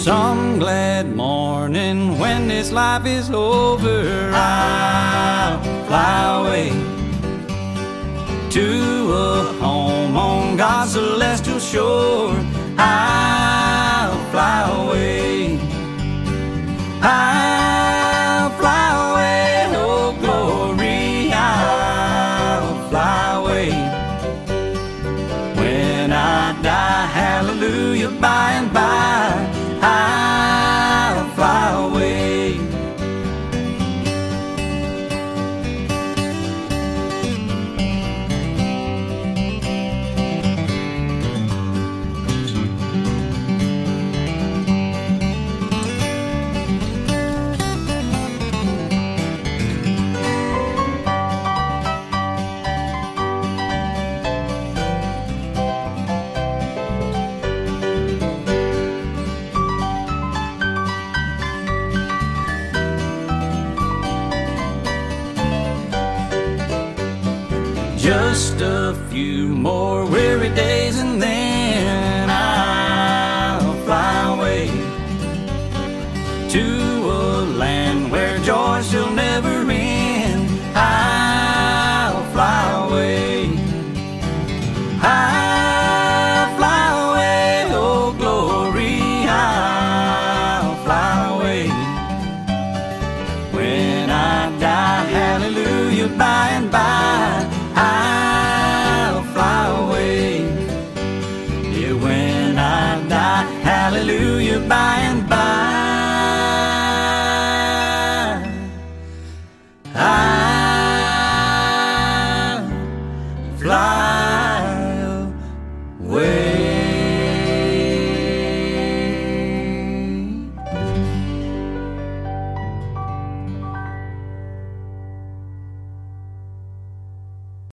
Some glad morning when this life is over, I'll fly away to a home on God's celestial shore. I'll fly away. I'll fly away, oh glory, I'll fly away. When I die, hallelujah, by and by, Just a few more weary days and then I'll fly away to hallelujah, by and by,